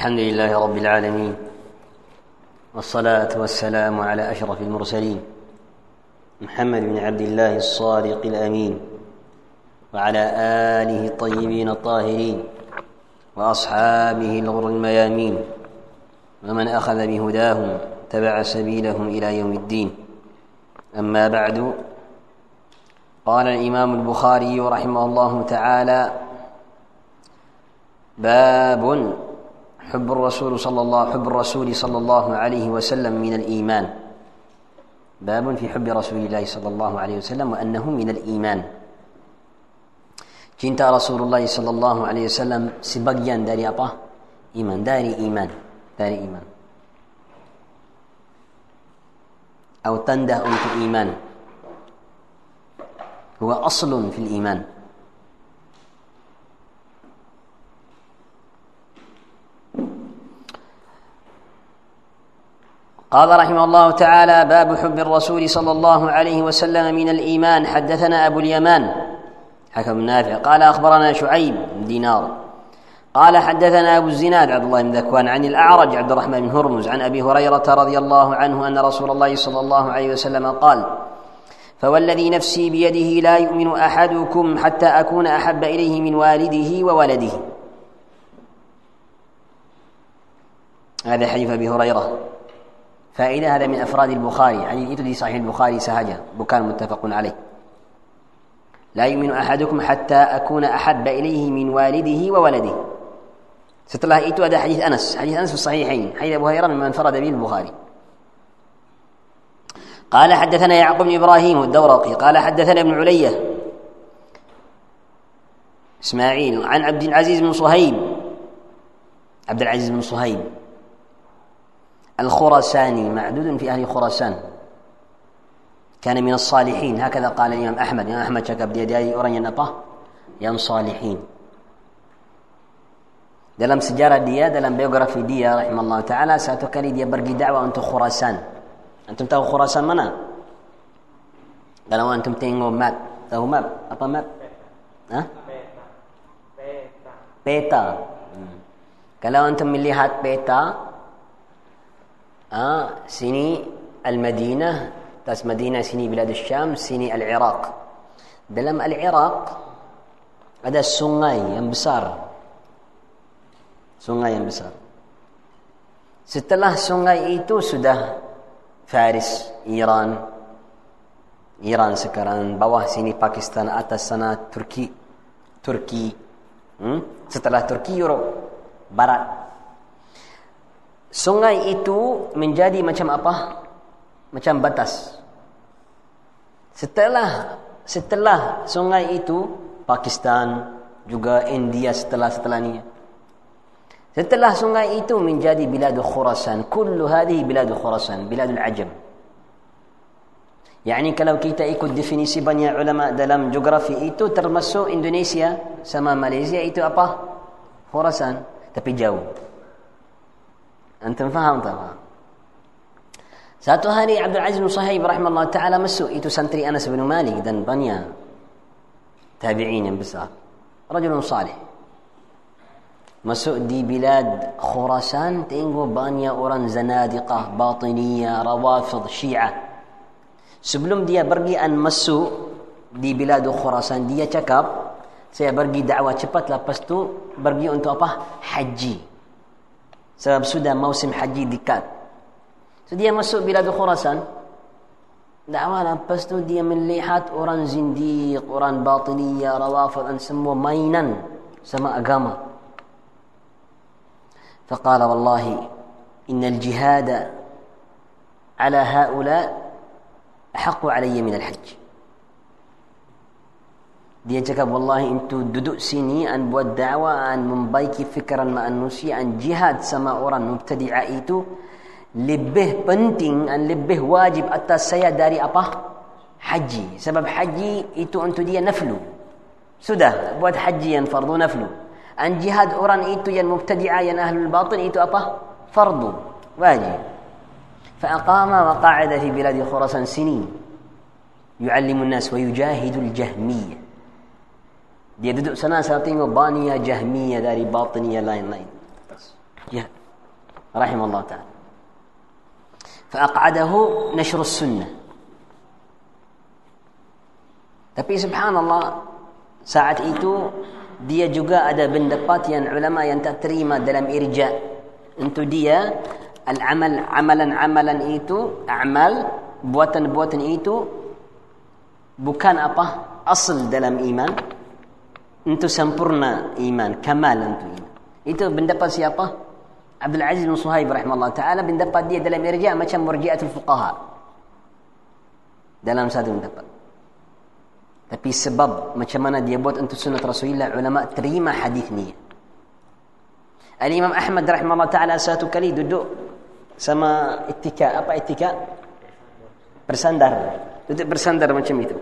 الحمد لله رب العالمين والصلاة والسلام على أشرف المرسلين محمد بن عبد الله الصادق الأمين وعلى آله الطيبين الطاهرين وأصحابه الغر الميامين ومن أخذ بهداهم تبع سبيلهم إلى يوم الدين. أما بعد قال الإمام البخاري رحمه الله تعالى باب حب الرسول صلى الله حب الرسول صلى الله عليه وسلم من الإيمان باب في حب رسول الله صلى الله عليه وسلم وأنه من الإيمان cinta Rasulullah sallallahu alaihi wasallam sebagian dari apa? Iman, dari iman, dari iman. Atau tanda untuk iman. هو أصل في الإيمان قال رحمه الله تعالى باب حب الرسول صلى الله عليه وسلم من الإيمان. حدثنا أبو اليمان حكم نافع. قال أخبرنا شعيب بن دينار. قال حدثنا أبو الزناد عبد الله بن ذكوان عن الأعرج عبد الرحمن بن هرمز عن أبي هريرة رضي الله عنه أن رسول الله صلى الله عليه وسلم قال فوالذي نفسي بيده لا يؤمن أحدكم حتى أكون أحب إليه من والده وولده. هذا حديث أبي هريرة. فائدة هذا من أفراد البخاري حديث دي صحيح البخاري سهجة بكان متفق عليه. لا يؤمن أحدكم حتى أكون أحب إليه من والده وولده. setelah itu ada hadis Anas hadis Anas في الصحيحين حديث أبو هريرة مما انفرد به البخاري. قال حدثنا يعقوب بن إبراهيم الدورقي قال حدثنا ابن علية إسماعيل عن عبد العزيز بن صهيب. عبد العزيز بن صهيب. الخراساني معدود في أهل خراسان. كان من الصالحين. هكذا قال الإمام أحمد. يا أحمد شك أبدي يدي أرني النطا يام صالحين. دلم سجارة ديا دلم بيوغرافي ديا رحمه الله تعالى. ساتوكالي ديا برقي دعوة أنتم خراسان. antum tahu خراسان mana؟ kalau antum tengok map. tahu map. apa map. ها؟ peta. peta. kalau antum melihat peta. Ah sini Al-Madinah atas Madinah sini bilad Syam sini Al-Iraq dalam Al-Iraq ada sungai yang besar sungai yang besar. Setelah sungai itu sudah Faris, Iran, Iran sekarang bawah sini Pakistan atas sana Turki, Turki, hmm? setelah Turki Europe Barat. Sungai itu menjadi macam apa? Macam batas. Setelah setelah sungai itu Pakistan juga India setelah setelahnya Setelah sungai itu menjadi bilad Khurasan. Kullu hadhihi bilad Khurasan, bilad al-Ajam. Yani kalau kita ikut definisi banyak ulama dalam geografi itu termasuk Indonesia sama Malaysia itu apa? Khurasan, tapi jauh. Antum faham tak? Satu hari Abdul Aziz bin Sahib rahimahullah ta'ala masuk itu santri Anas bin Malik dan banyak tabi'in yang besar. Rajulun salih. masuk di bilad Khurasan tengok banyak orang zanadiqah, batiniyah, rawafid, syiah. Sebelum dia pergi an masuk di bilad Khurasan, dia cakap, saya pergi dakwah cepat lepas tu pergi untuk apa? Haji. Sebab sudah musim haji dekat. So dia masuk bilad Khurasan, dakwah lepas tu dia melihat orang zindiq, orang batiniyah, rawafid dan semua mainan sama agama. فقال والله إن الجهاد على هؤلاء أحق علي من الحج dia cakap wallahi itu duduk sini an buat dakwah an membaiki fikiran manusia an jihad sama orang mubtadi'ah itu lebih penting an lebih wajib atas saya dari apa haji sebab haji itu untuk dia naflu sudah buat haji yang fardu naflu عن جهاد أوران إيتو ين مبتدعة ين أهل الباطل إيتو أبا فرض واجب فأقام وقعد في بلاد خراسان سنين يعلم الناس ويجاهد الجهمية dia duduk sana saya tengok bania jahmiyah dari batiniyah lain-lain jihad rahimahullah taala فأقعده نشر السنة tapi subhanallah saat itu dia juga ada pendapat yang ulama yang tak terima dalam irja untuk dia al-amal amalan-amalan itu amal buatan-buatan itu bukan apa asal dalam iman انتو سمبرنا ايمان كمال انتو ايمان انتو بندبا سياقة عبد العزيز بن صهيب رحمه الله تعالى بندبا دي دلم ارجاء ما كان مرجئة الفقهاء دلم ساد بندبا تبي سبب ما كان ديبوت انتو سنة رسول الله علماء تريما حديث نية الامام احمد رحمه الله تعالى ساتو كلي دو سما اتكاء ابا اتكاء برساندر دو برساندر ما كان ميتو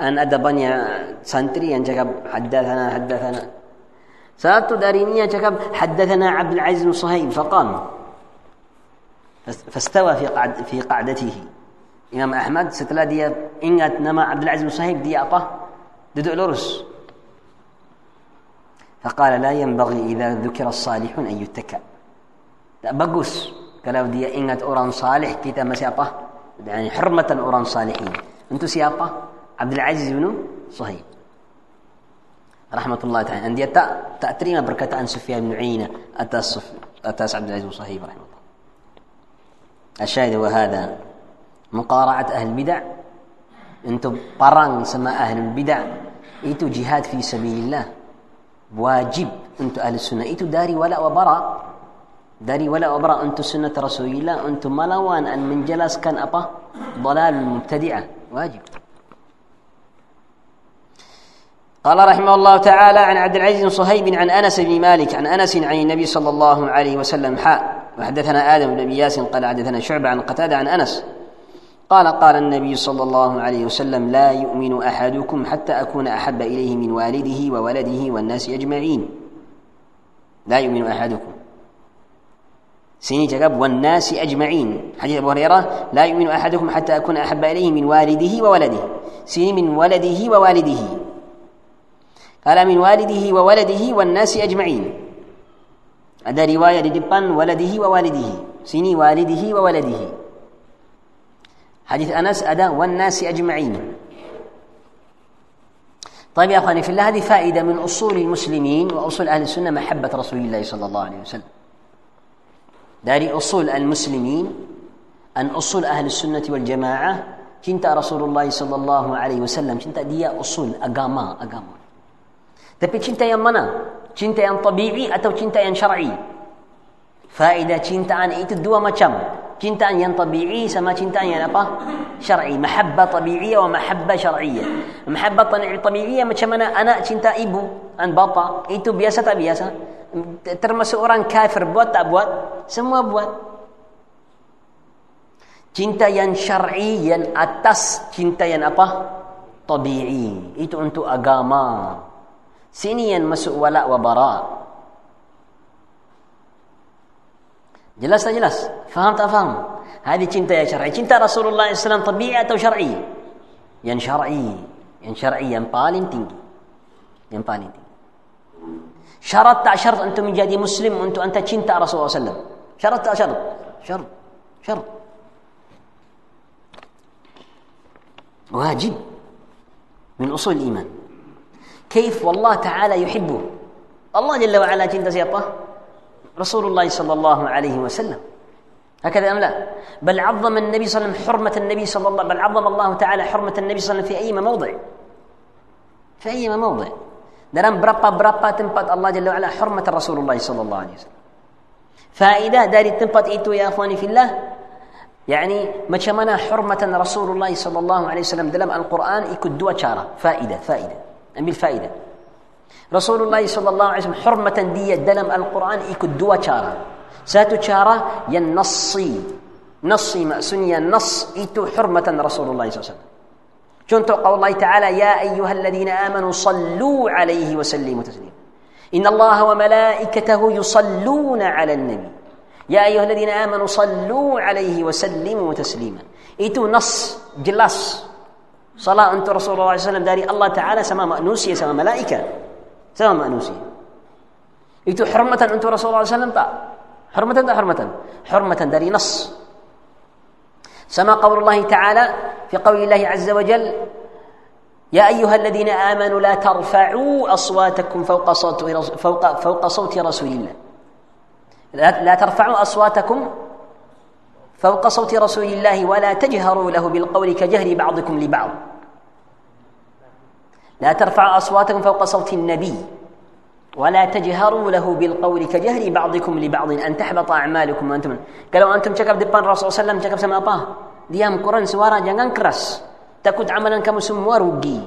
an ada banyak santri yang cakap haddathana haddathana Satu dari ini cakap haddathana Abdul Aziz bin Suhaib faqam فاستوى في قعد في قعدته Imam Ahmad setelah dia ingat nama Abdul Aziz bin Suhaib dia apa? Duduk lurus. فقال لا ينبغي إذا ذكر الصالحون أن يتكى. Tak bagus kalau dia ingat orang salih kita masih apa? Yani hurmatan orang salihin. Untuk siapa? عبد العزيز بن صهيب. رحمة الله تعالى. عندي تا تأتري بركة عن سفيان بن عينة أتاس عبد العزيز بن صهيب رحمة الله. الشاهد هو هذا. مقارعة أهل البدع. أنتم قران سما أهل البدع. إيتو جهاد في سبيل الله. واجب. أنتم أهل السنة. إيتو داري ولا وبرا. داري ولا وبرا. أنتم سنة رسول الله. أنتم ملوان. أن من جلس كان أبا ضلال مبتدعة. واجب. قال رحمه الله تعالى عن عبد العزيز بن صهيب عن أنس بن مالك عن أنس عن النبي صلى الله عليه وسلم حاء وحدثنا آدم بن ابياس قال حدثنا شعبة عن قتادة عن أنس. قال قال النبي صلى الله عليه وسلم لا يؤمن أحدكم حتى أكون أحب إليه من والده وولده والناس أجمعين. لا يؤمن أحدكم. سيني جاب والناس أجمعين. حديث أبو هريرة لا يؤمن أحدكم حتى أكون أحب إليه من والده وولده. سيني من ولده ووالده. قال من والده وولده والناس أجمعين. هذا رواية لدبان ولده ووالده سني والده وولده حديث أنس أدا والناس أجمعين طيب يا أخواني في الله هذه فائدة من أصول المسلمين وأصول أهل السنة محبة رسول الله صلى الله عليه وسلم داري أصول المسلمين أن أصول أهل السنة والجماعة كنت رسول الله صلى الله عليه وسلم كنت دي أصول أقاما أقامون Tapi cinta yang mana? Cinta yang tabi'i atau cinta yang syar'i? Faedah cintaan itu dua macam. Cintaan yang tabi'i sama cintaan yang apa? Syar'i. Mahabbah tabi'iyah wa mahabbah syar'iyah. Mahabbah tabi'iyah macam mana anak cinta ibu dan bapa. Itu biasa tak biasa? Termasuk orang kafir buat tak buat? Semua buat. Cinta yang syar'i yang atas cinta yang apa? Tabi'i. Itu untuk agama. Sini yang masuk wala wa bara. Jelas tak jelas? Faham tak faham? Hadi cinta yang syar'i. Cinta Rasulullah SAW tabi'i atau syar'i? Yang syar'i. Yang syar'i yang paling tinggi. Yang paling tinggi. Syarat tak syarat untuk menjadi muslim untuk anda cinta Rasulullah SAW? Syarat tak syarat? Syarat. Syarat. Wajib. من أصول الإيمان كيف والله تعالى يحبه. الله جل وعلا جند زيطة رسول الله صلى الله عليه وسلم. هكذا أم لا؟ بل عظم النبي صلى الله عليه وسلم حرمة النبي صلى الله بل عظم الله تعالى حرمة النبي صلى الله عليه وسلم في أي موضع؟ في أي موضع؟ دران برابا برابا تنبت الله جل وعلا حرمة رسول الله صلى الله عليه وسلم. فائدة داري تنبت إيتو يا أخواني في الله؟ يعني ما شمنا حرمة رسول الله صلى الله عليه وسلم. دلم القرآن إيكو يكدوا شارة. فائدة فائدة. أمي الفائدة؟ رسول الله صلى الله عليه وسلم حرمة دي دلم القرآن إكد دوا شارة ساتو شارة ينصي نصي ما سني نص إتو حرمة رسول الله صلى الله عليه وسلم شون قول الله تعالى يا أيها الذين آمنوا صلوا عليه وسلموا تسليما إن الله وملائكته يصلون على النبي يا أيها الذين آمنوا صلوا عليه وسلموا تسليما itu نص jelas صلاة untuk رسول الله صلى الله عليه وسلم داري الله تعالى sama manusia sama ملائكة. sama manusia. itu حرمة untuk رسول الله صلى الله عليه وسلم حرمة ada حرمة؟ حرمة داري نص. sama قول الله تعالى في قول الله عز وجل يا أيها الذين آمنوا لا ترفعوا أصواتكم فوق صوت فوق فوق صوت رسول الله. لا ترفعوا أصواتكم فوق صوت رسول الله ولا تجهروا له بالقول كجهر بعضكم لبعض. لا ترفعوا أصواتكم فوق صوت النبي ولا تجهروا له بالقول كجهر بعضكم لبعض. أن تحبط أعمالكم وأنتم قالوا أنتم cakap depan Rasulullah SAW cakap sama apa? Diam Quran suara jangan keras. Takut amalan kamu semua rugi.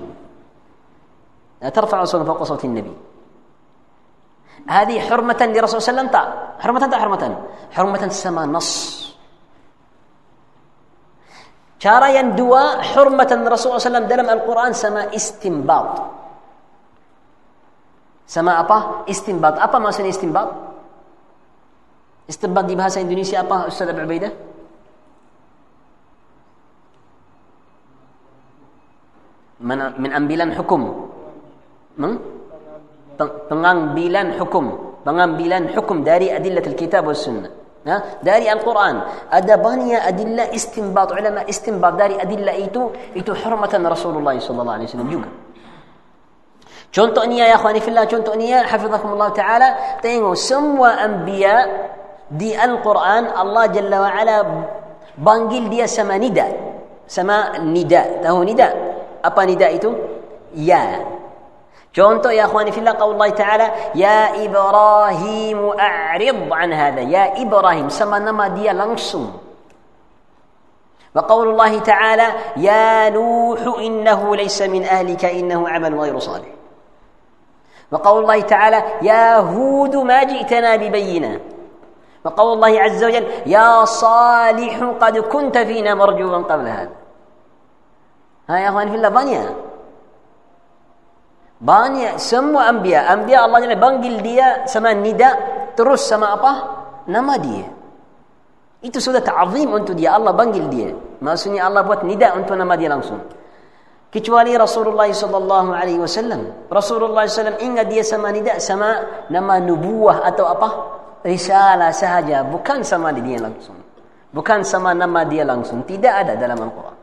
لا ترفعوا أصواتكم فوق صوت النبي. هذه حرمة لرسول الله صلى الله عليه وسلم؟ حرمة حرمة؟ حرمة سما نص. كارا يندوا حرمة الرسول صلى الله عليه وسلم دلم القرآن سما استنباط سما أبا استنباط أبا ما سنة استنباط استنباط دي بهاسة إندونيسيا أبا أستاذ أبو عبيدة من من أمبيلان حكم من تنغان بيلان حكم تنغان بيلان حكم داري أدلة الكتاب والسنة داري القرآن. أدبانية أدلة استنباط علماء استنباط. داري أدلة إيتو إيتو حرمة رسول الله صلى الله عليه وسلم. يوجد شون تؤنيا يا أخواني في الله؟ شون تؤنيا حفظكم الله تعالى. تينو سموا أنبياء دي القرآن. الله جل وعلا بانجيل دي سما نداء سما نداء تهو نداء أبا نداء إيتو؟ يا. Contoh ya akhwani fillah qaul Allah Ta'ala ya Ibrahim a'rid an hadha. Ya Ibrahim sama nama dia langsung. وقول الله تعالى يا نوح إنه ليس من أهلك إنه عمل غير صالح وقول الله تعالى يا هود ما جئتنا ببينة وقول الله عز وجل يا صالح قد كنت فينا مرجوا قبل هذا ها يا أخواني في الله Banyak semua anbiya. Anbiya Allah Jalla panggil dia sama nida. Terus sama apa? Nama dia. Itu sudah ta'zim untuk dia. Allah panggil dia. Maksudnya Allah buat nida untuk nama dia langsung. Kecuali Rasulullah sallallahu alaihi wasallam. Rasulullah sallallahu ingat dia sama nida sama nama nubuah atau apa? Risalah sahaja, bukan sama dia langsung. Bukan sama nama dia langsung. Tidak ada dalam Al-Quran.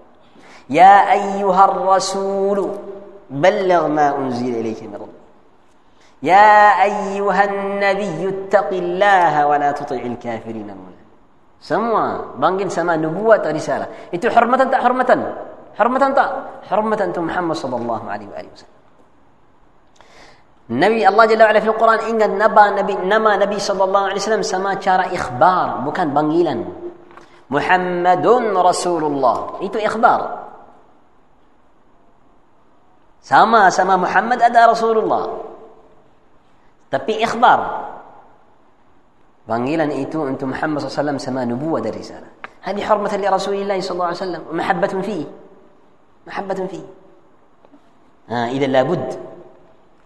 Ya ayyuhar rasulu بلغ ما أنزل إليك من رب يا أيها النبي اتق الله ولا تطع الكافرين منا سموا بانجن سما نبوة رسالة. إنتو حرمة تا حرمة. حرمة تا حرمة أنتم محمد صلى الله عليه وآله وسلم. النبي الله جل وعلا في القرآن إن نبى نبي نما نبي صلى الله عليه وسلم سما شار إخبار بكان بانجيلا. محمد رسول الله. إنتو إخبار. Sama-sama Muhammad ada Rasulullah. Tapi ikhbar. Panggilan itu untuk Muhammad SAW sama nubuwa dan risalah. هذه حرمة لرسول الله صلى الله عليه وسلم ومحبة فيه محبة فيه آه إذا لابد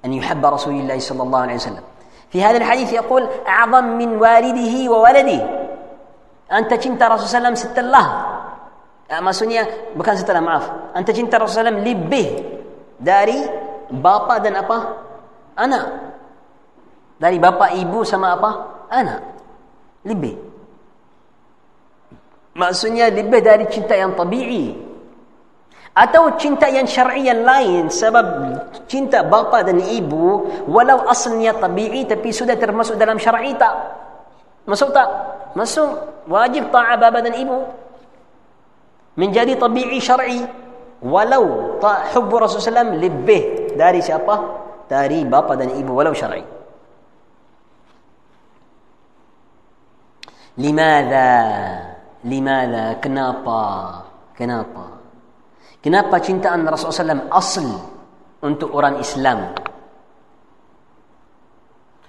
أن يحب رسول الله صلى الله عليه وسلم في هذا الحديث يقول أعظم من والده وولده أنت كنت رسول الله وسلم ست الله maksudnya bukan setelah maaf. Anta cinta Rasulullah lebih dari bapa dan apa? Anak. Dari bapa ibu sama apa? Anak. Lebih. Maksudnya lebih dari cinta yang tabi'i. Atau cinta yang syar'i yang lain sebab cinta bapa dan ibu walau asalnya tabi'i tapi sudah termasuk dalam syar'i tak? Masuk tak? Masuk. Wajib ta'a bapa dan ibu. Menjadi tabi'i syar'i. Walau hubbu Rasulullah SAW lebih dari siapa? Dari bapa dan ibu walau syar'i. Limadha? Limadha? Kenapa? Kenapa? Kenapa cintaan Rasulullah SAW asal untuk orang Islam?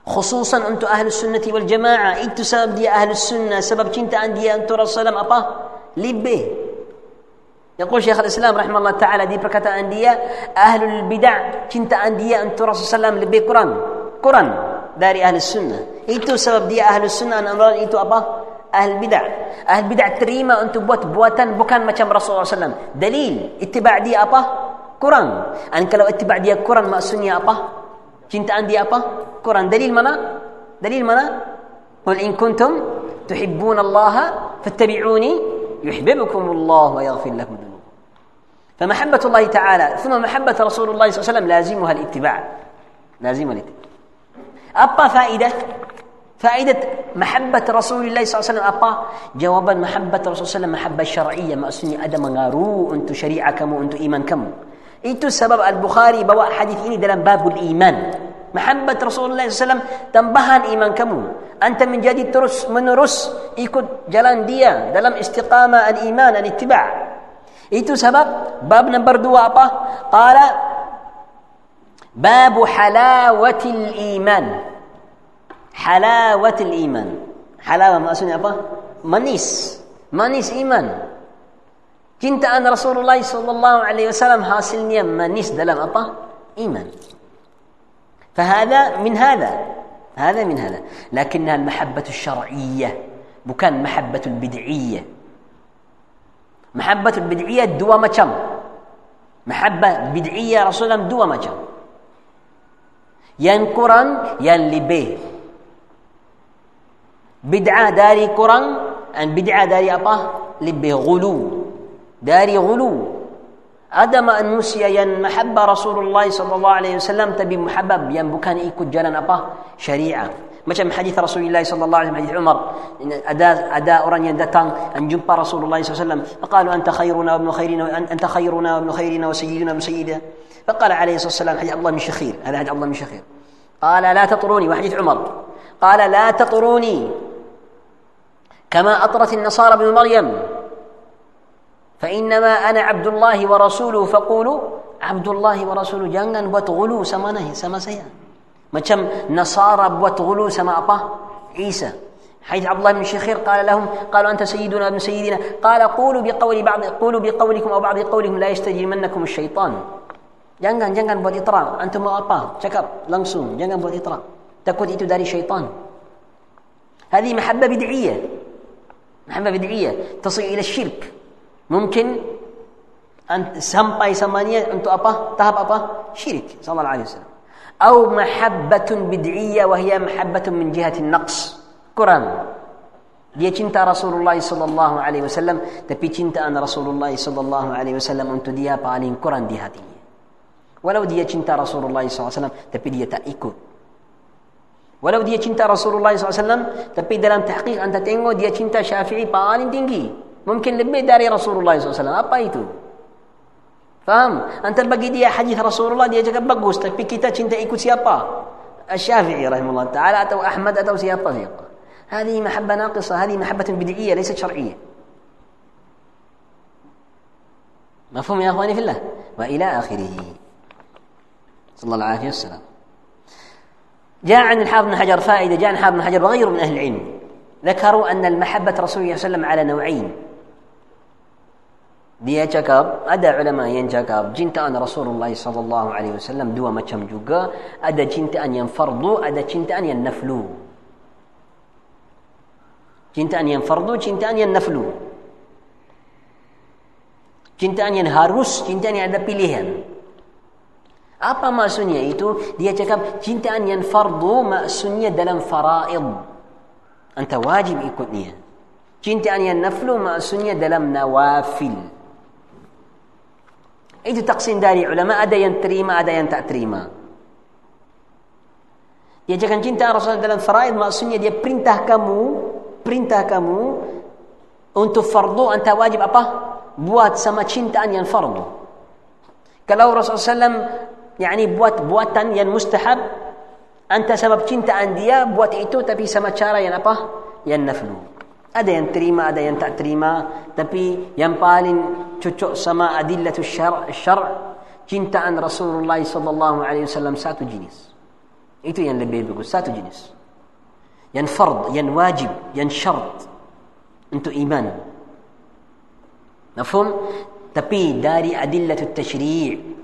Khususan untuk ahli sunnati wal jamaah. Itu sebab dia ahli sunnah. Sebab cintaan dia untuk Rasulullah SAW apa? Lebih. يقول شيخ الإسلام رحمه الله تعالى دي بركات انديا أهل البدع كنت أندية انت رسول صلى الله عليه وسلم قران قران داري أهل السنة ايتو سبب دي أهل السنة ان امران ايتو ابا أهل البدع أهل البدع تريما انت بوت بوتن بوكان ما كان رسول الله صلى الله عليه وسلم دليل اتباع دي ابا قران انك لو اتباع دي قران ما سنيا ابا كنت عندي ابا قران دليل منا دليل منا قل ان كنتم تحبون الله فاتبعوني يحببكم الله ويغفر لكم فمحبة الله تعالى ثم محبة رسول الله صلى الله عليه وسلم لازمها الاتباع لازمها الاتباع أبقى فائدة فائدة محبة رسول الله صلى الله عليه وسلم أبقى جوابا محبة رسول الله صلى الله عليه وسلم محبة شرعية ما أسني أدم غارو أنت شريعة كم أنت إيمان كم Itu sebab Al-Bukhari bawa hadis ini dalam babul iman. Mahabbat Rasulullah SAW tambahan iman kamu. Anta menjadi terus menerus ikut jalan dia dalam istiqamah al-iman al-ittiba'. Itu sebab bab nombor dua apa? Qala باب حلاوة الإيمان حلاوة الإيمان حلاوة maksudnya apa? manis manis iman Cintaan Rasulullah sallallahu alaihi wasallam hasilnya manis dalam apa? Iman. فهذا من هذا هذا من هذا لكنها المحبة الشرعية bukan محبة البدعية محبة البدعية dua macam محبة بدعية رسول الله dua macam yang kurang yang lebih bid'ah dari kurang dan bid'ah dari apa lebih gulu داري غلو. عدم النسيا ين محبة رسول الله صلى الله عليه وسلم تبي محبب ين بكان إيكو جلن مثلا حديث رسول الله صلى الله عليه وسلم حديث عمر إن أداء أداء أوران يندتان أن جنب رسول الله صلى الله عليه وسلم فقالوا أنت خيرنا وابن خيرنا أنت خيرنا وابن خيرنا وسيدنا وابن سيدنا فقال عليه الصلاة والسلام حديث الله من شخير هذا حديث الله من شخير قال لا تطروني وحديث عمر قال لا تطروني كما أطرت النصارى ابن مريم فإنما أنا عبد الله ورسوله فقولوا عبد الله ورسوله jangan buat غلو sama nahi sama saya. Macam nasara buat غلو sama apa Isa حيث عبد الله بن شخير قال لهم قالوا أنت سيدنا ابن سيدنا قال قولوا بقول بعض قولوا بقولكم أو بعض قولكم لا يستجرمنكم الشيطان jangan jangan buat itra antum mau apa cakap langsung jangan buat itra takut itu dari syaitan هذه محبة بدعية محبة بدعية تصل إلى الشرك mungkin sampai samanya untuk apa tahap apa syirik sallallahu alaihi wasallam mahabbatun bid'iyah wa hiya mahabbatun min jihati naqs. Kurang dia cinta Rasulullah sallallahu alaihi wasallam tapi cintaan Rasulullah sallallahu alaihi wasallam untuk dia paling kurang di hatinya. Walau dia cinta Rasulullah sallallahu alaihi wasallam tapi dia tak ikut. Walau dia cinta Rasulullah sallallahu alaihi wasallam tapi dalam tahqiq anda tengok dia cinta Syafi'i paling tinggi. Mungkin lebih dari Rasulullah SAW apa itu faham? Antar bagi dia hadis Rasulullah dia cakap bagus. Tapi kita cinta ikut siapa? Syafi'i rahimahullah ta'ala atau Ahmad atau siapa siapa هذه محبة ناقصة هذه محبة بدعية ليست شرعية مفهوم يا أخواني في الله وإلى آخره صلى الله عليه وسلم جاء عن الحافظ بن حجر فائدة جاء عن الحافظ بن حجر وغيره من أهل العلم ذكروا أن المحبة رسول الله صلى الله عليه وسلم على نوعين dia cakap ada ulama yang cakap cintaan Rasulullah sallallahu alaihi wasallam dua macam juga. Ada cintaan yang fardu ada cintaan yang naflu. Cintaan yang fardu cintaan yang naflu. Cintaan yang harus cintaan yang ada pilihan. Apa maksudnya itu? Dia cakap cintaan yang fardu maksudnya dalam faraid. Anta wajib ikutnya cintaan yang naflu maksudnya dalam nawafil Itu taksim dari ulama ada yang terima ada yang tak terima. Dia jangan cinta Rasulullah dalam faraid maksudnya dia perintah kamu perintah kamu untuk fardu anta wajib apa? Buat sama cintaan yang fardu. Kalau Rasulullah SAW yani buat buatan yang mustahab anta sebab cintaan dia buat itu tapi sama cara yang apa? Yang naflu. Ada yang terima, ada yang tak terima. Tapi yang paling cocok sama adillatu syar' syar' cintaan Rasulullah sallallahu alaihi wasallam satu jenis. Itu yang lebih bagus, satu jenis. Yang fard, yang wajib, yang syarat untuk iman. Mafhum? Tapi dari adillatu tashri'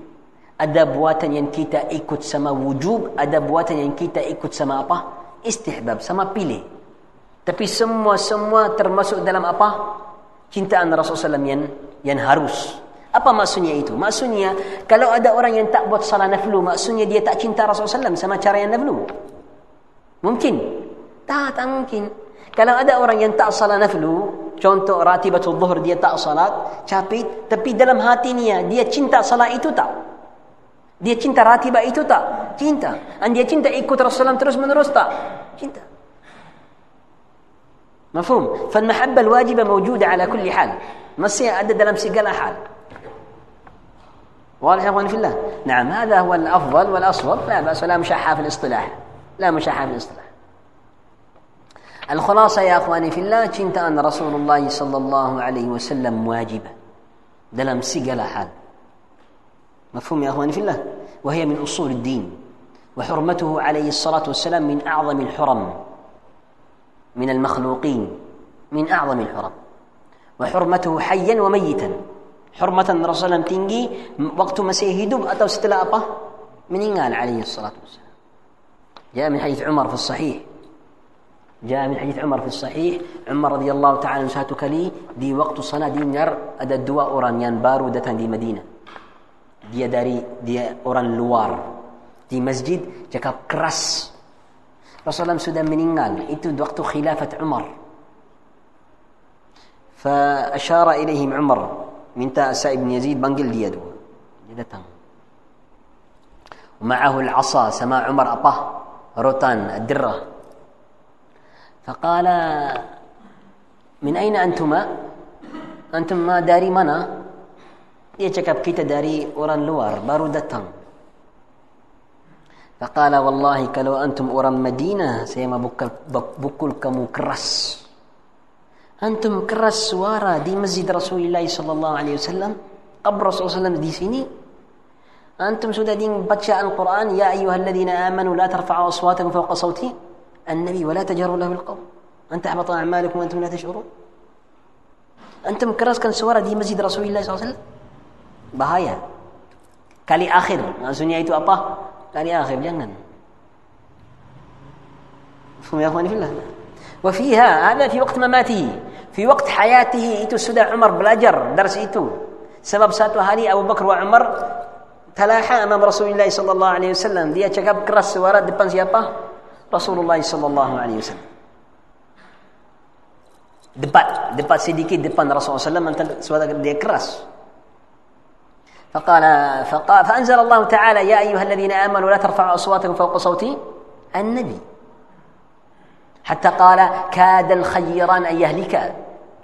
ada buatan yang kita ikut sama wujub, ada buatan yang kita ikut Tapi semua-semua termasuk dalam apa? Cintaan Rasulullah SAW yang, yang harus. Apa maksudnya itu? Maksudnya, kalau ada orang yang tak buat salah naflu, maksudnya dia tak cinta Rasulullah SAW sama cara yang naflu. Mungkin. Tak, tak mungkin. Kalau ada orang yang tak salat naflu, contoh ratibatul zuhur dia tak salat, capit, tapi dalam hatinya dia cinta salat itu tak? Dia cinta ratibah itu tak? Cinta. Dan dia cinta ikut Rasulullah terus menerus tak? Cinta. مفهوم. فالمحبة الواجبة موجودة على كل حال. مسي أدى دلم سيقال حال واضح يا إخواني في الله؟ نعم هذا هو الأفضل والأصوب. لا بأس ولا مشاحه في الاصطلاح. لا مشاحه في الاصطلاح. الخلاصة يا أخواني في الله كنت أن رسول الله صلى الله عليه وسلم واجبة. دلم سجل حال مفهوم يا أخواني في الله؟ وهي من أصول الدين. وحرمته عليه الصلاة والسلام من أعظم الحرم. من المخلوقين من أعظم الحرم وحرمته حيا وميتا. حرمة الرسول الله تنجي وقت مسيح هدوب أتو ستلا من ينال عليه الصلاة والسلام. جاء من حديث عمر في الصحيح. جاء من حديث عمر في الصحيح. عمر رضي الله تعالى عنه لي دي وقت صلاة دينار أدى الدواء أوران يان باردة دي مدينة دي داري دي أوران لوار دي مسجد جاكاب كراس الله سودان منينغال إنتو وقت خلافة عمر فأشار إليهم عمر من تاء سائب بن يزيد بنقل ديادو جدتهم ومعه العصا سماع عمر أباه روتان الدره فقال من أين أنتما أنتم ما داري منا dia cakap kita dari orang luar. Baru datang. فقال والله كلو أنتم أرم مدينة سيما بكلكم كرس. أنتم كرس وارا دي مسجد رسول الله صلى الله عليه وسلم قبر رسول الله صلى الله عليه وسلم دي سيني. أنتم سودا دين بتشاء القرآن يا أيها الذين آمنوا لا ترفعوا أصواتكم فوق صوتي. النبي ولا تجهروا له بالقول. أنت أحبط أعمالكم وأنتم لا تشعرون. أنتم كرس كان سوارا دي مسجد رسول الله صلى الله عليه وسلم. بهايا. كالي آخر. سنية أبا. Kali akhir jangan مفهوم يا اخواني في الله وفيها هذا في وقت مماته في وقت حياته itu sudah Umar belajar dars itu sebab satu hari Abu Bakar wa Umar talaha amam Rasulullah sallallahu alaihi wasallam dia cakap keras suara depan siapa Rasulullah sallallahu alaihi wasallam. Debat, debat sedikit depan Rasulullah SAW suara dia keras. فقال فقال فأنزل الله تعالى يا أيها الذين آمنوا لا ترفعوا أصواتكم فوق صوت النبي. حتى قال كاد الخيران أن يهلك.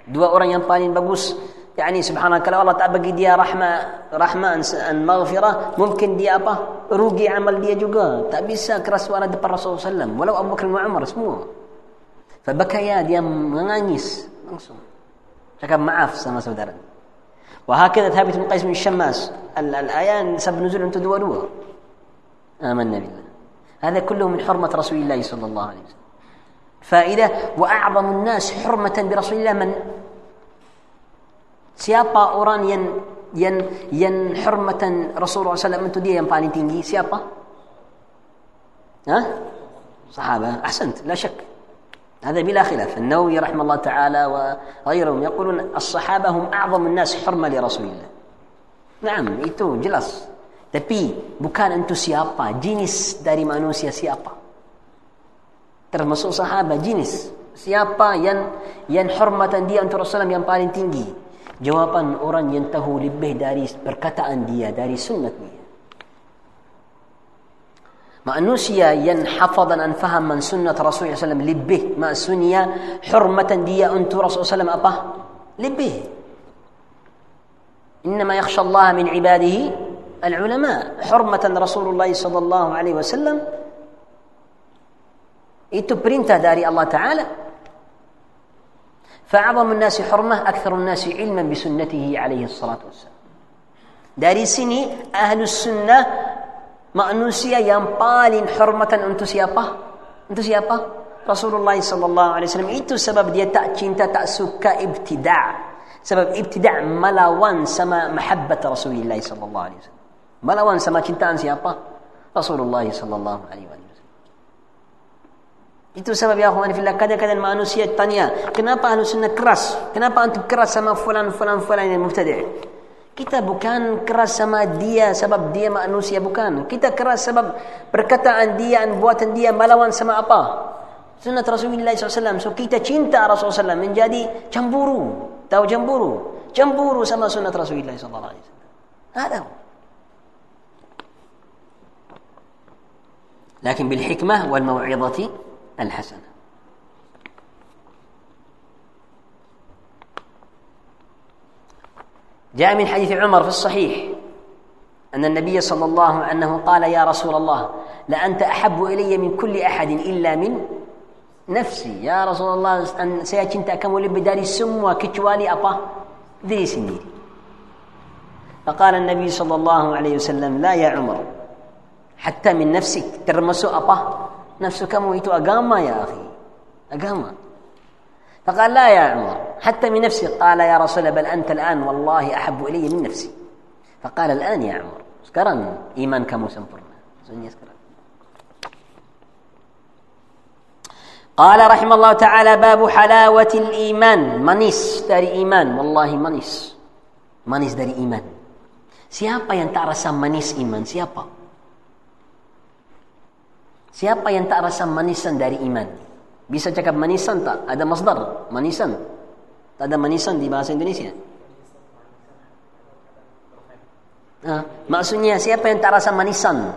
دوا أوران ينطانين بقوس يعني سبحانك لا الله تبقي dia رحمة رحمة أن مغفرة ممكن dia apa rugi amal dia juga. Tak bisa keras suara depan Rasulullah SAW walau Abu Bakar dan Umar semua. فبكيا menangis langsung. Cakap maaf sama saudara. وهكذا ثابت بن قيس بن الشماس. الآيان سبب نزول أنتم دوا دوا آمنا بالله. هذا كله من حرمة رسول الله صلى الله عليه وسلم. فائدة وأعظم الناس حرمة برسول الله من؟ Siapa orang yang yang yang hormatan Rasulullah SAW itu dia yang paling tinggi? Siapa? ها؟ صحابة أحسنت لا شك. هذا بلا خلاف النووي رحمه الله تعالى وغيرهم يقولون الصحابة هم أعظم الناس حرمة لرسول الله نعم itu jelas tapi bukan untuk siapa jenis dari manusia siapa termasuk sahabat jenis siapa yang yang hormatan dia untuk Rasulullah yang paling tinggi jawapan orang yang tahu lebih dari perkataan dia dari sunnat dia Manusia yang hafaz dan faham man sunnat Rasulullah SAW lebih maksudnya hormatan dia untuk Rasulullah SAW apa lebih الله من عباده العلماء حرمة رسول الله صلى الله عليه وسلم itu perintah dari Allah Ta'ala فأعظم الناس حرمة أكثر الناس علما بسنته عليه الصلاة والسلام dari sini ahlu sunnah manusia yang paling hormatan untuk siapa? Untuk siapa? Rasulullah sallallahu alaihi wasallam itu sebab dia tak cinta tak suka ibtida' sebab ibtida' melawan sama mahabbat Rasulullah sallallahu alaihi wasallam melawan sama cintaan siapa? Rasulullah sallallahu alaihi wasallam Itu sebab ya akhwan fillah kadang-kadang manusia tanya, kenapa ahlu sunnah keras? Kenapa antum keras sama fulan fulan fulan yang mubtadi'? Kita bukan keras sama dia sebab dia manusia bukan. Kita keras sebab perkataan dia dan buatan dia melawan sama apa? Sunnah Rasulullah SAW. So kita cinta Rasulullah SAW menjadi cemburu. Tahu cemburu? Cemburu sama sunnah Rasulullah SAW. Ada. Ha, Lakin bil hikmah wal maw'idati al-hasanah. جاء من حديث عمر في الصحيح أن النبي صلى الله عليه وسلم قال يا رسول الله لأنت أحب إلي من كل أحد إلا من nafsi ya Rasulullah saya cinta kamu lebih dari semua kecuali apa diri sendiri فقال النبي صلى الله عليه وسلم لا يا عمر حتى من نفسك apa nafsu kamu itu agama ya akhi agama فقال لا يا عمر حتى من نفسي. قال يا رسول بل أنت الآن والله أحب إلي من نفسي. فقال الآن يا عمر سكرا إيمان كموسى فرنا قال رحمه الله تعالى باب حلاوة الإيمان. منيس دار إيمان؟ والله منيس منيس دار إيمان؟ siapa yang tak rasa manis iman? siapa? siapa yang tak rasa manisan dari iman? bisa cakap manisan tak? ada masdar? manisan? Tak ada manisan di bahasa Indonesia ha, maksudnya siapa yang tak rasa manisan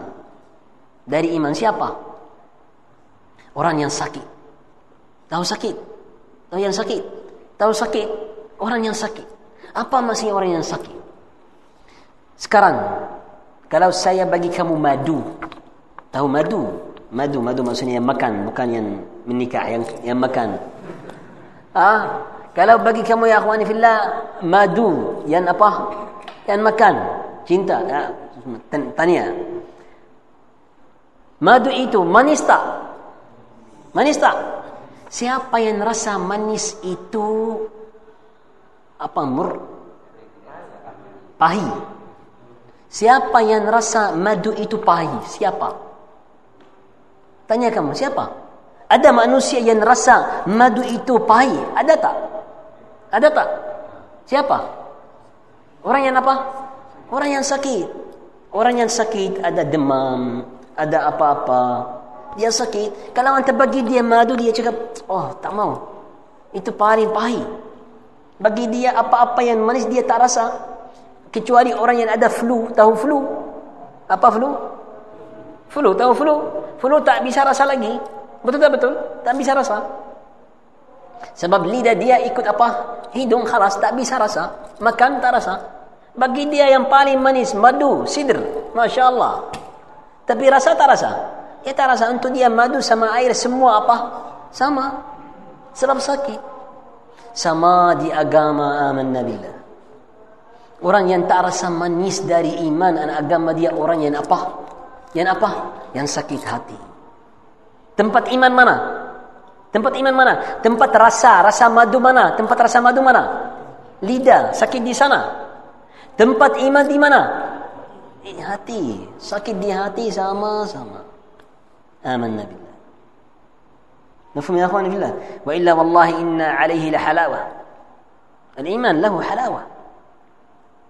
dari iman siapa orang yang sakit Tahu sakit? Tahu yang sakit? Tahu sakit? Orang yang sakit. Apa maksudnya orang yang sakit? Sekarang, kalau saya bagi kamu madu, tahu madu? Madu, madu maksudnya yang makan, bukan yang menikah, yang yang makan. Ah, kalau bagi kamu ya akhwani fillah, madu yang apa? Yang makan, cinta, ya, tanya. Madu itu manis tak? Manis tak? Siapa yang rasa manis itu apa mur? Pahit. Siapa yang rasa madu itu pahit? Siapa? Tanya kamu, siapa? Ada manusia yang rasa madu itu pahit? Ada tak? Ada tak? Siapa? Orang yang apa? Orang yang sakit. Orang yang sakit ada demam, ada apa-apa, dia sakit kalau anda bagi dia madu dia cakap oh tak mau itu paling pahit bagi dia apa-apa yang manis dia tak rasa kecuali orang yang ada flu tahu flu apa flu flu tahu flu flu tak bisa rasa lagi betul tak betul tak bisa rasa sebab lidah dia ikut apa hidung khalas tak bisa rasa makan tak rasa bagi dia yang paling manis madu sidr masya Allah tapi rasa tak rasa Ya tak rasa untuk dia madu sama air semua apa? Sama. Sebab sakit. Sama di agama aman nabilah. Orang yang tak rasa manis dari iman dan agama dia orang yang apa? Yang apa? Yang sakit hati. Tempat iman mana? Tempat iman mana? Tempat rasa, rasa madu mana? Tempat rasa madu mana? Lidah, sakit di sana. Tempat iman di mana? Di hati. Sakit di hati sama-sama. آمنا بالله مفهوم يا أخواني في الله وإلا والله إن عليه لحلاوة الإيمان له حلاوة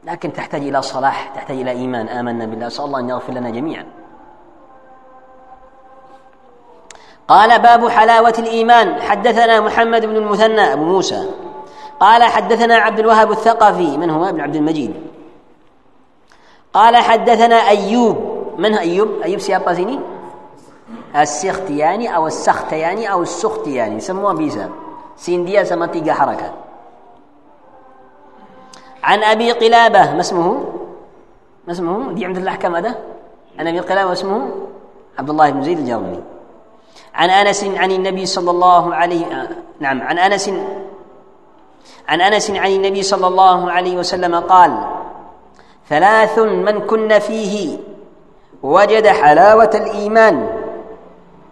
لكن تحتاج إلى صلاح تحتاج إلى إيمان آمنا بالله أسأل الله أن يغفر لنا جميعا قال باب حلاوة الإيمان. حدثنا محمد بن المثنى أبو موسى. قال حدثنا عبد الوهاب الثقفي. من هو؟ ابن عبد المجيد. قال حدثنا أيوب. من أيوب؟ أيوب سيابا سيني السختياني أو السختياني أو السختياني. سموها بيسا سين ديا سما تيجا حركة. عن أبي قلابة. ما اسمه؟ ما اسمه؟ دي عند الأحكام هذا؟ عن أبي قلابة. اسمه عبد الله بن زيد الجرمي. عن أنس عن النبي صلى الله عليه نعم عن أنس عن أنس عن النبي صلى الله عليه وسلم قال ثلاث من كن فيه وجد حلاوة الإيمان.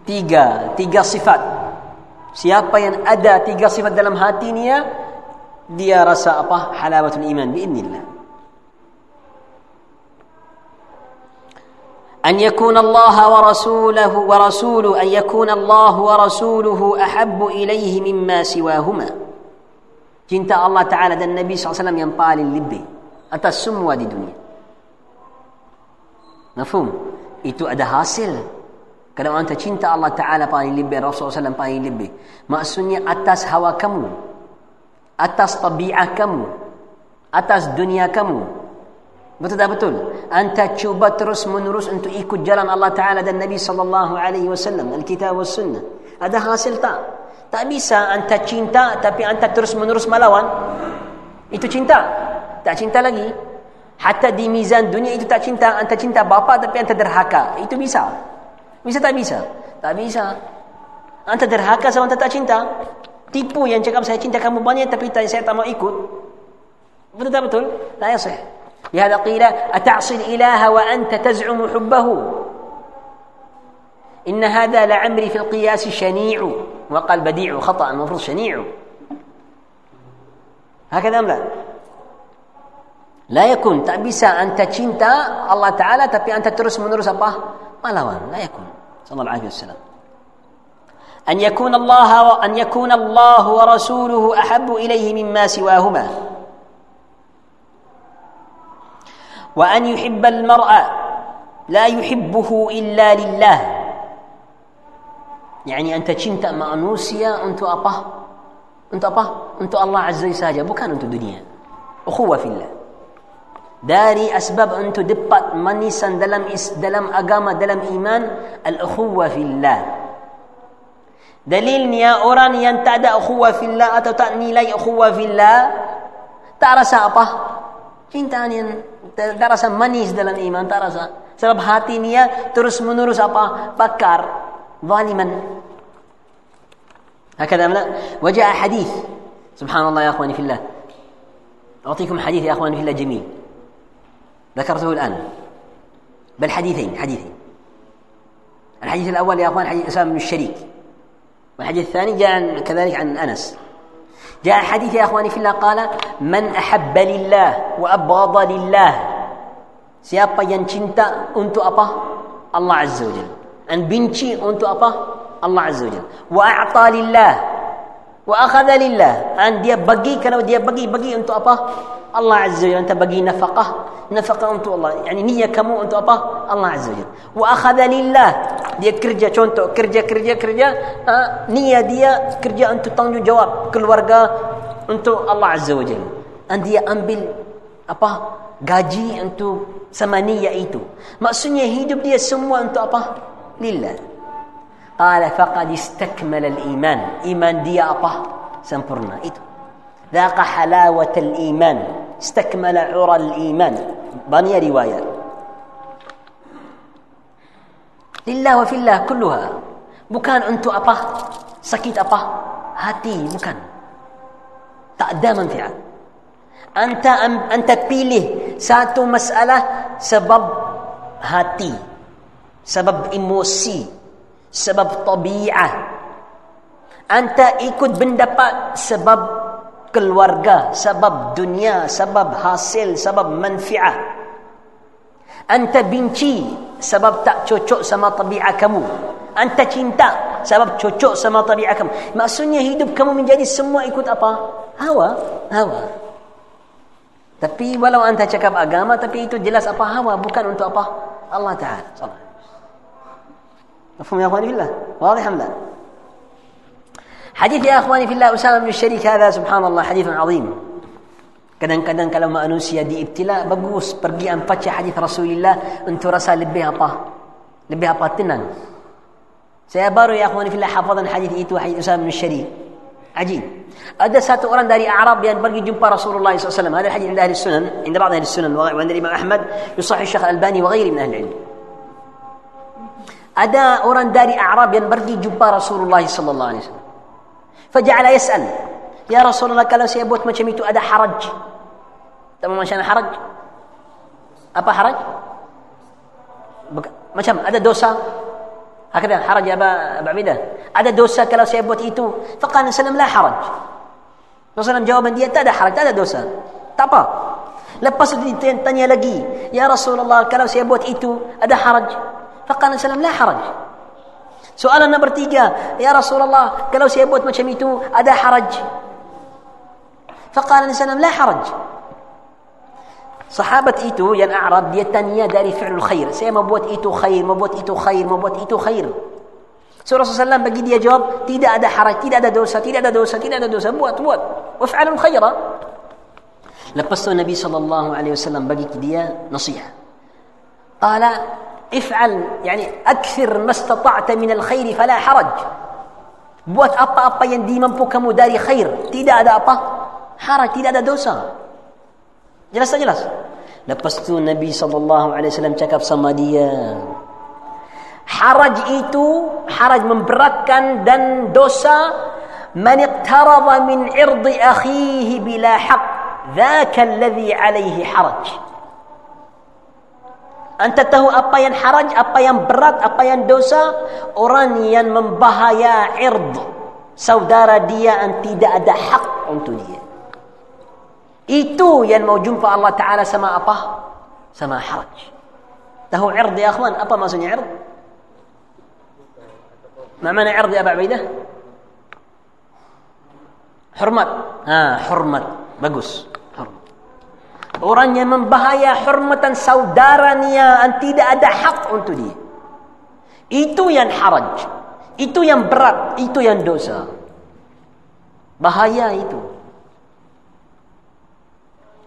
Tiga tiga sifat. Siapa yang ada tiga sifat dalam hatinya dia rasa apa? Halawatul iman أن يكون الله ورسوله ورسوله أن يكون الله ورسوله أحب إليه مما سواهما cinta Allah Ta'ala dan Nabi SAW yang paling lebih atas semua di dunia. Mafhum? Itu ada hasil Kalau anda cinta Allah Ta'ala paling lebih, Rasulullah SAW paling lebih. Maksudnya atas hawa kamu. Atas tabi'ah kamu. Atas dunia kamu. Betul tak betul? Anta cuba terus menerus untuk ikut jalan Allah Ta'ala dan Nabi Sallallahu Alaihi Wasallam. Al-Kitab wa Sunnah. Ada hasil tak? Tak bisa anta cinta tapi anta terus menerus melawan. Itu cinta. Tak cinta lagi. Hatta di mizan dunia itu tak cinta. Anta cinta bapa tapi anta derhaka. Itu bisa. Bisa tak bisa? Tak bisa. Anta derhaka sama anta tak cinta. Tipu yang cakap saya cinta kamu banyak tapi saya tak mau ikut. Betul tak betul? Tak yasih. لهذا قيل أتعصي الإله وأنت تزعم حبه؟ إن هذا لعمري في القياس شنيع وقال بديع خطأ المفروض شنيع. هكذا أم لا؟ لا يكون. tak bisa anta cinta Allah Ta'ala tapi anta terus menerus apa melawan لا يكون. صلى الله عليه وسلم. أن يكون الله أن يكون الله ورسوله أحب إليه مما سواهما. وأن يحب المرأة لا يحبه إلا لله. يعني أنت كنت مأنوسيا أنت أبه أنت أبه أنت الله عز وجل بكان أنت دنيا أخوة في الله داري أسباب أنت دبت منيسا دلم إس دلم أقام دلم إيمان الأخوة في الله دليل يا أوران ينتعد أخوة في الله أتتأني لي أخوة في الله تعرس أبه Cinta yang tak rasa manis dalam iman, tak rasa. Sebab hati dia terus menerus apa? Bakar. Zaliman. هكذا لا وجاء حديث سبحان الله يا اخواني في الله اعطيكم حديث يا اخواني في الله جميل ذكرته الان بل حديثين حديثين الحديث الأول يا اخوان حديث اسامه بن الشريك والحديث الثاني جاء كذلك عن انس جاء الحديث يا إخواني في الله قال من أحب لله وأبغض لله. سيابا ينشنت انت ابا الله عز وجل ان بنشي انت ابا الله عز وجل واعطى لله واخذ لله ان دي بقي كان دي بقي بقي انت ابا الله عز وجل انت بقي نفقه نفقه انت الله يعني نيه كم انت ابا الله عز وجل واخذ لله dia kerja contoh kerja kerja kerja ha, niat dia kerja untuk tanggungjawab keluarga untuk Allah Azza wa Jalla. Dan dia ambil apa gaji untuk sama niat itu. Maksudnya hidup dia semua untuk apa? Lillah. Qala faqad istakmala al-iman. Iman dia apa? Sempurna. Itu. Dhaqa halawat al-iman istakmala ura al-iman banyak riwayat. Lillah wa fillah kulluha. Bukan untuk apa? Sakit apa? Hati bukan. Tak ada manfaat. Anta anta pilih satu masalah sebab hati. Sebab emosi. Sebab tabiat. Anta ikut pendapat sebab keluarga, sebab dunia, sebab hasil, sebab manfaat. Anta benci sebab tak cocok sama tabiat kamu anta cinta sebab cocok sama tabiat kamu maksudnya hidup kamu menjadi semua ikut apa hawa hawa tapi walau anda cakap agama tapi itu jelas apa hawa bukan untuk apa Allah Taala. Salat. مفهوم يا اخواني في الله؟ واضح ام لا؟ حديث يا اخواني في الله اسامه بن الشريك هذا سبحان الله حديث عظيم. Kadang-kadang kalau manusia diibtila bagus pergi baca hadis Rasulullah untuk rasa lebih apa? Lebih apa tenang. Saya baru ya akhwani fillah hafazan hadis itu hadis Usama bin Syarif. عجيب ada satu orang dari Arab yang pergi jumpa Rasulullah SAW هذا الحديث عند أهل السنن عند بعض أهل السنن وعند الإمام أحمد يصحح الشيخ الألباني وغيره من أهل العلم ada orang dari Arab yang pergi jumpa Rasulullah sallallahu alaihi wasallam. فجعل يسأل يا رسول الله kalau saya buat macam itu ada haraj. Tahu macam haraj? Apa haraj? Macam ada dosa حرج يا أبا أبا عبيدة ada dosa kalau saya buat itu النبي صلى لا حرج Rasulullah jawaban dia tak ada haraj tak ada dosa tak apa lepas itu tanya lagi يا رسول الله kalau saya buat itu ada حرج فقال النبي لا حرج soalan nombor tiga يا رسول الله kalau saya buat macam itu ada حرج فقال النبي صلى الله عليه وسلم لا حرج. صحابة itu يعني يا ين أعرب يتنيا داري فعل الخير. sama buat itu خير sama buat itu خير sama buat itu خير. رسول صلى الله عليه وسلم bagi dia jawab tidak ada حرج tidak ada dosa tidak ada dosa tidak ada dosa. buat buat وفعل الخير. لبسته النبي صلى الله عليه وسلم بقي دي نصيحة. قال افعل يعني أكثر ما استطعت من الخير فلا حرج. بوت أبا أبا يعني يندي من بوكمو داري خير. تيدا أدا أبا. Haraj, tidak ada dosa. Jelas tak jelas? Lepas tu Nabi SAW cakap sama dia. Haraj itu, haraj memberatkan dan dosa. Man iqtarada min irdi akhihi bila haq. Dhaka alladhi alaihi haraj. Anda tahu apa yang haraj, apa yang berat, apa yang dosa? Orang yang membahaya ird. Saudara dia yang tidak ada hak untuk dia. Itu yang mau jumpa Allah Ta'ala sama apa? Sama haraj. Tahu ird ya akhwan? Apa maksudnya ird? Ma mana ird ya Abu? Hormat. Ha, hormat. Bagus. Hormat. Orang yang membahaya hormatan saudaranya yang tidak ada hak untuk dia. Itu yang haraj. Itu yang berat. Itu yang dosa. Bahaya itu.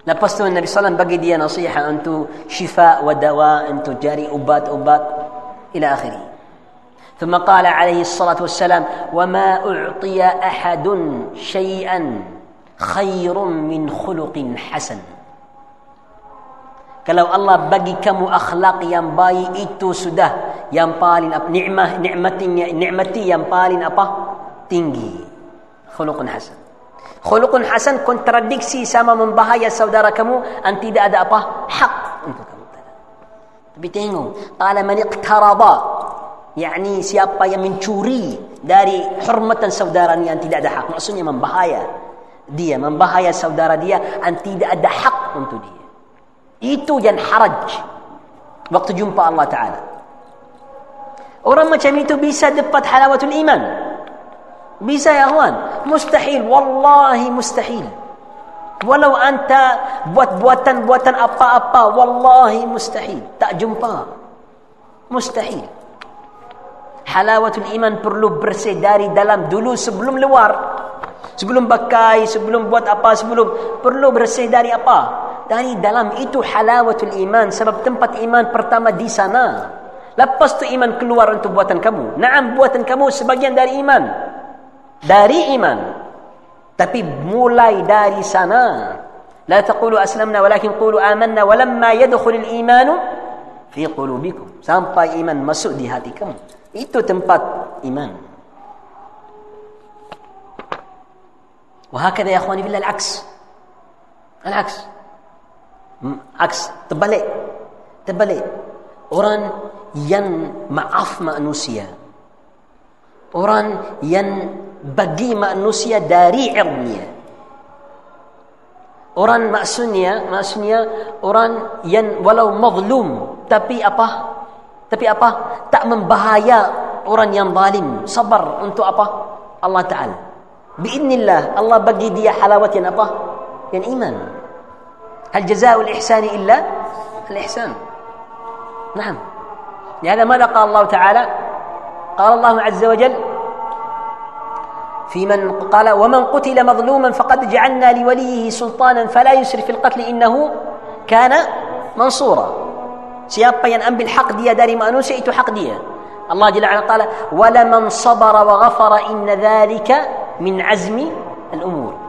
نبسته النبي صلى الله عليه وسلم بقي دي نصيحة أنتو شفاء ودواء أنتو جاري أبات أبات إلى آخره ثم قال عليه الصلاة والسلام وما أعطي أحد شيئا خير من خلق حسن كلو الله بقي كم أخلاق ينباي إتو سده ينبال نعمة نعمتي ينبال أبا تنجي خلق حسن Khuluqun hasan kontradiksi sama membahaya saudara kamu dan tidak ada apa? Hak untuk kamu. Tapi tengok, qala man iqtarada yakni siapa yang mencuri dari hormatan saudara yang tidak ada hak. Maksudnya membahaya dia, membahaya saudara dia dan tidak ada hak untuk dia. Itu yang haraj waktu jumpa Allah Ta'ala. Orang macam itu bisa dapat halawatul iman. Bisa ya kawan? Mustahil. Wallahi mustahil. Walau anta buat buatan-buatan apa-apa. Wallahi mustahil. Tak jumpa. Mustahil. Halawatul iman perlu bersih dari dalam dulu sebelum luar. Sebelum pakai, sebelum buat apa, sebelum perlu bersih dari apa? Dari dalam itu halawatul iman. Sebab tempat iman pertama di sana. Lepas tu iman keluar untuk buatan kamu. Naam buatan kamu sebagian dari iman dari iman tapi mulai dari sana لا تقولوا أسلمنا ولكن قولوا آمنا ولما يدخل الإيمان في قلوبكم sampai iman masuk di hati kamu itu tempat iman وهكذا يا أخواني بالله العكس العكس عكس terbalik terbalik orang yang maaf manusia orang yang bagi manusia dari ilmunya. Orang maksudnya, maksudnya orang yang walau mazlum tapi apa? Tapi apa? Tak membahaya orang yang zalim. Sabar untuk apa? Allah Taala. Biidznillah Allah bagi dia halawat yang apa? Yang iman. Hal jazaa'ul ihsani illa al-ihsan. نعم لهذا ماذا قال الله تعالى قال الله عز وجل في من قال ومن قتل مظلوما فقد جعلنا لوليه سلطانا فلا يسرف في القتل إنه كان منصورا. سيابا أن بالحق دي داري ما نسيت حق دي الله جل وعلا قال ولمن صبر وغفر إن ذلك من عزم الأمور.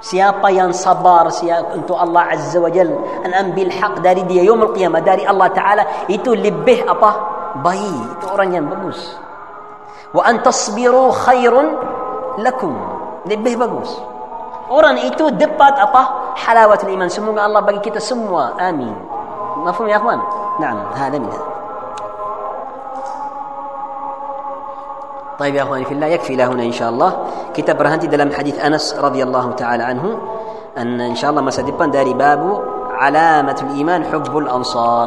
Siapa yang sabar siapa untuk Allah Azza wa Jal dan ambil hak dari dia yawm al-qiyamah dari Allah Ta'ala itu lebih apa baik itu orang yang bagus wa an tasbiru khairun lakum lebih bagus orang itu dapat apa halawatul iman semoga Allah bagi kita semua amin mafhum ya akhwan na'am hada min طيب يا إخواني في الله يكفي له هنا إن شاء الله. كتاب berhenti dalam hadis Anas radhiyallahu taala anhu أن إن شاء الله masa depan dari bab علامة الإيمان حب الأنصار.